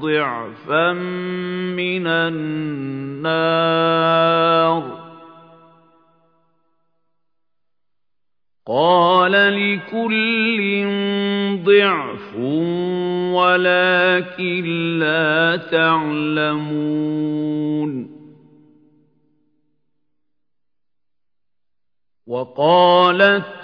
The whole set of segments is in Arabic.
ضعفا من النار. قال لكل ضعف ولكن لا تعلمون. وقالت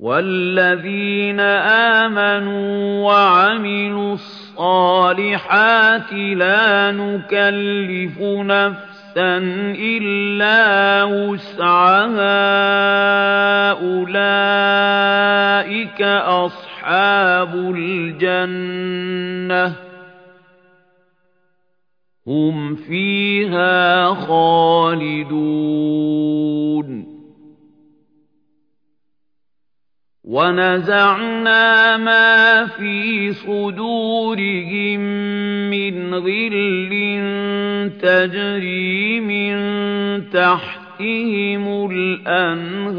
والذين آمنوا وعملوا الصالحات لا نكلف نفسا إلا وسعها أولئك أصحاب الجنة هم فيها خالدون ونزعنا ما في صدورهم من غل تجري من تحتهم الأنهار.